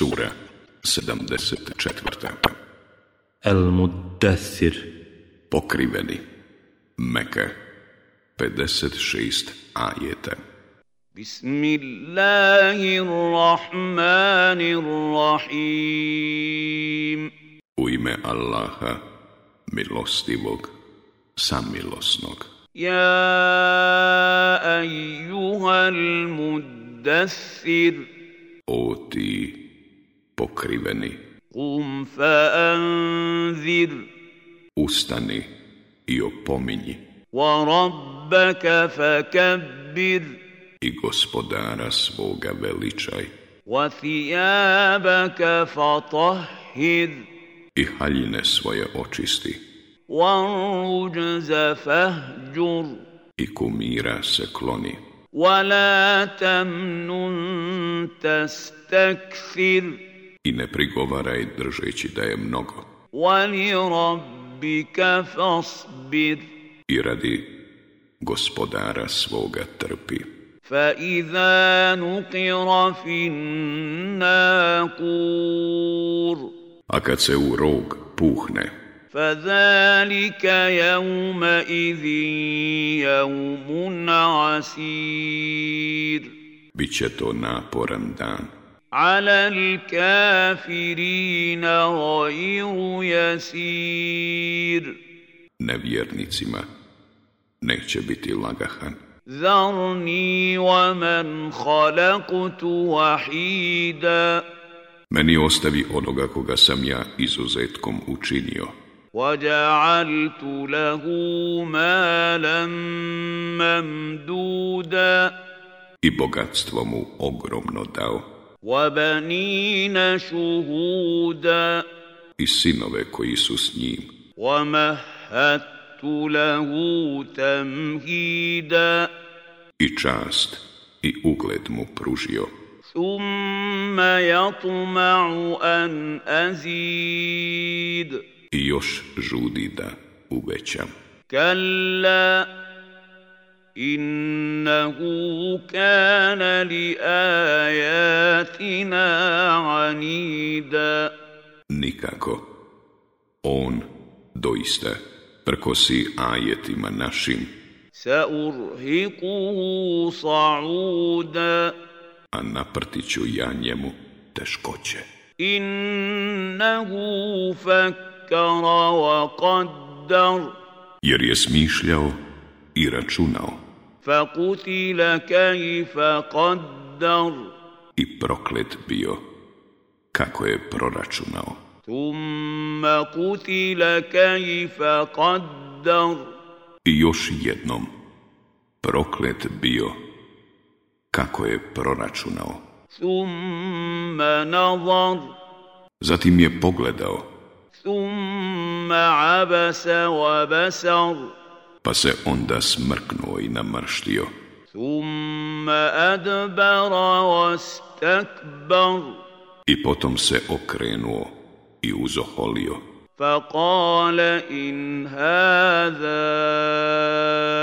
Sura 74. El Mudathir Pokriveni. Meka 56 ajeta. Bismillahirrahmanirrahim. U ime Allaha, milostivog, samilosnog. Ja ejuhal mudathir O ti pokriveni, قم فأنذر ustani i opominji وربك فكبر i gospodara svoga veličaj وثيابك فطهر i haljine svoje očisti والرجز فاهجر i kumira se kloni ولا تمنن تستكثر i ne prigovaraj držeći da je mnogo ولربك فاصبر i radi gospodara svoga trpi. فإذا نقر في الناقور A kad se u rog puhne, فذلك يومئذ يوم عسير bit će to naporan dan. على الكافرين غير يسير Nevjernicima neće biti lagahan. ذرني ومن خلقت وحيدا Meni ostavi onoga koga sam ja izuzetkom učinio وجعلت له مالا ممدودا i bogatstvo mu ogromno dao وبنين شهودا i sinove koji su s njim ومهدت له تمهيدا i čast i ugled mu pružio. ثم يطمع أن أزيد I još žudi da uvećam. كلا إنه كان لآياتنا عنيدا Nikako. On doista prkosi ajetima našim, سأرهقه صعودا a naprtit ću ja njemu teškoće. إنه فكر وقدر Jer je smišljao i računao. Fakutila kajfa qaddar. I proklet bio kako je proračunao. Tumma kutila kajfa qaddar. I još jednom proklet bio kako je proračunao. Tumma nazar. Zatim je pogledao. Tumma abasa wa basar pa se onda smrknuo i namrštio. ثم أدبر واستكبر I potom se okrenuo i uzoholio. فقال إن هذا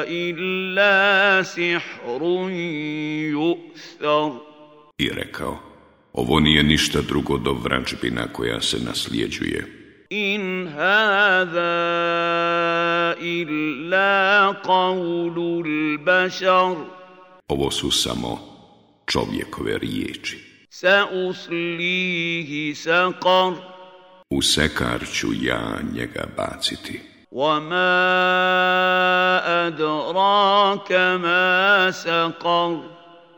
إلا سحر يؤثر I rekao, ovo nije ništa drugo do vrađbina koja se nasljeđuje. إن هذا إلا قول البشر Ovo su samo čovjekove riječi. سأصليه سقر U sekar ću ja njega baciti. وما أدراك ما سقر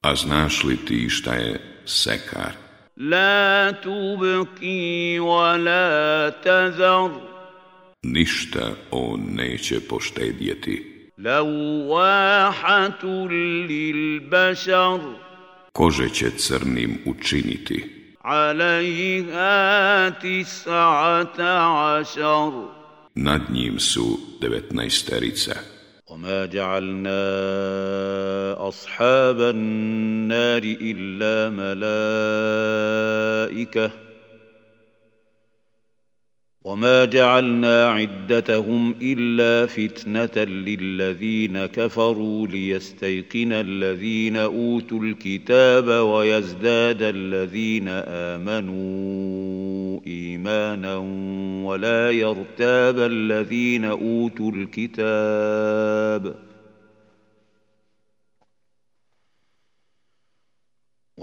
A znaš li ti šta je sekar? لا تبقي ولا تذر Ništa on neće poštedjeti. لواحة للبشر Kože će crnim učiniti. عليها تسعة عشر Nad njim su devetnaesterica. وما جعلنا أصحاب النار إلا ملائكة وما جعلنا عدتهم الا فتنه للذين كفروا ليستيقن الذين اوتوا الكتاب ويزداد الذين امنوا ايمانا ولا يرتاب الذين اوتوا الكتاب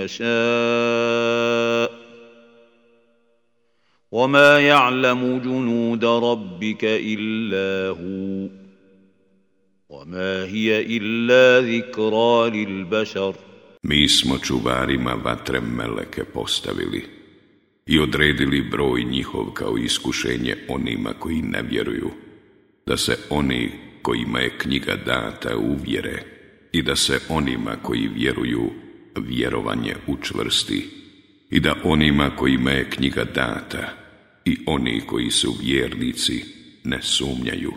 يشاء وما يعلم جنود ربك الا هو وما هي الا ذكرى للبشر Mi smo čuvarima vatre meleke postavili i odredili broj njihov kao iskušenje onima koji ne vjeruju, da se oni kojima je knjiga data uvjere i da se onima koji vjeruju vjerovanje učvrsti i da onima kojima je knjiga data i oni koji su vjernici ne sumnjaju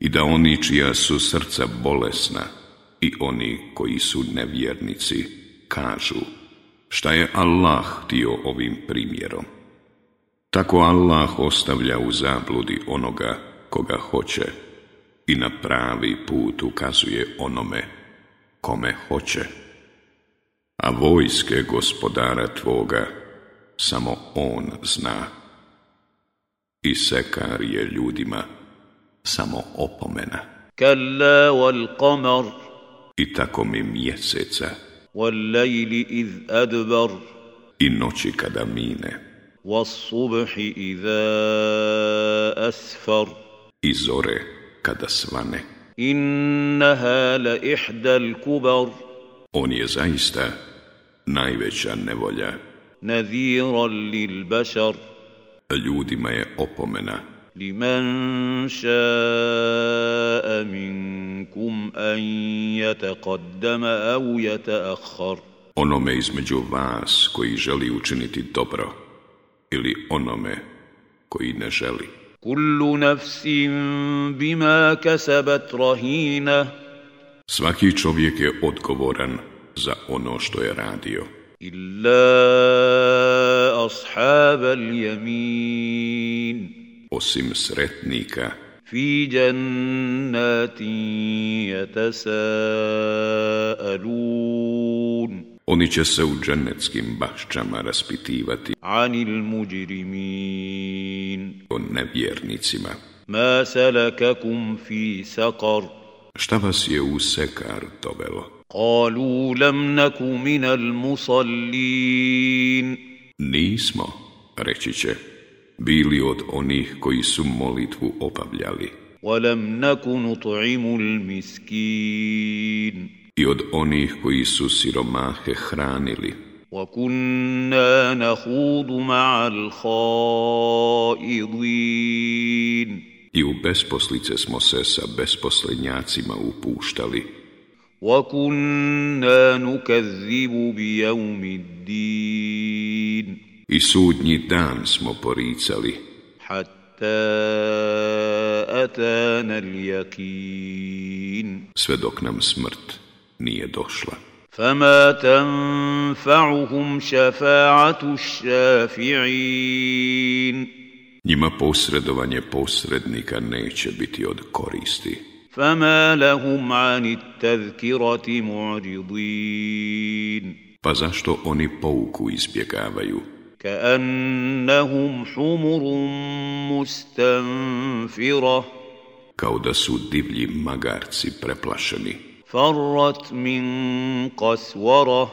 i da oni čija su srca bolesna i oni koji su nevjernici kažu šta je Allah htio ovim primjerom. Tako Allah ostavlja u zabludi onoga koga hoće i na pravi put ukazuje onome kome hoće a vojske gospodara tvoga samo on zna. I sekar je ljudima samo opomena. Kalla wal qamar. I tako mi mjeseca. Wal lejli iz adbar. I noći kada mine. Was subhi iza asfar. I zore kada svane. Innaha la ihdal kubar. On je zaista najveća nevolja. Nadhiran lil bašar. Ljudima je opomena. Liman ša'a minkum an yataqaddama aw yata'akhkhar. Onome između vas koji želi učiniti dobro ili onome koji ne želi. Kullu nafsin bima kasabat rahina. Svaki čovjek je odgovoran za ono što je radio. Illa ashabal yamin. Osim sretnika. Fi jannati oni će se u džennetskim bašćama raspitivati anil mujrimin. o nevjernicima ma salakakum fi saqar. Šta vas je u sekar dovelo? قالوا لم نك من المصلين Nismo, reći će, bili od onih koji su molitvu obavljali ولم نك نطعم المسكين i od onih koji su siromahe hranili وكنا نخوض مع الخائضين i u besposlice smo se sa besposlenjacima upuštali وكنا نكذب بيوم الدين i sudnji dan smo poricali حتى أتانا اليقين sve dok nam smrt nije došla. فما تنفعهم شفاعة الشافعين Njima posredovanje posrednika neće biti od koristi. فما لهم عن التذكرة معرضين Pa zašto oni pouku izbjegavaju? كأنهم حمر مستنفرة Kao da su divlji magarci preplašeni, فرت من قسورة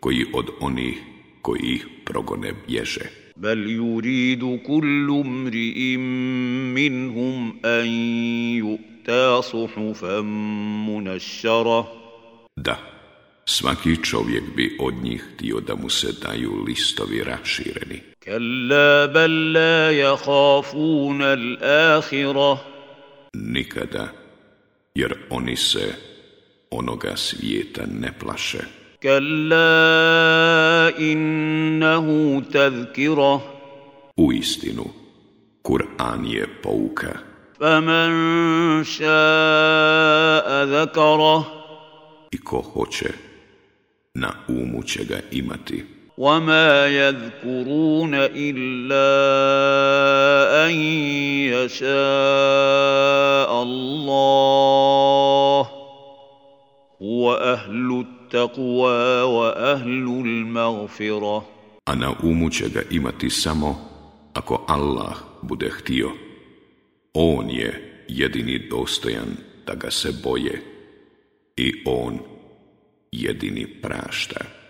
koji od onih koji ih progone bježe. بل يريد كل امرئ منهم أن يؤتى صحفا منشرة Da, Svaki čovjek bi od njih htio da mu se daju listovi rašireni. كلا بل لا يخافون الآخرة Nikada, jer oni se onoga svijeta ne plaše. كلا إنه تذكرة U istinu, Kur'an je pouka. فمن شاء ذكره I ko hoće, na umu će ga imati. وما يذكرون إلا أن يشاء الله A na umu će ga imati samo ako Allah bude htio. On je jedini dostojan da ga se boje i on jedini prašta.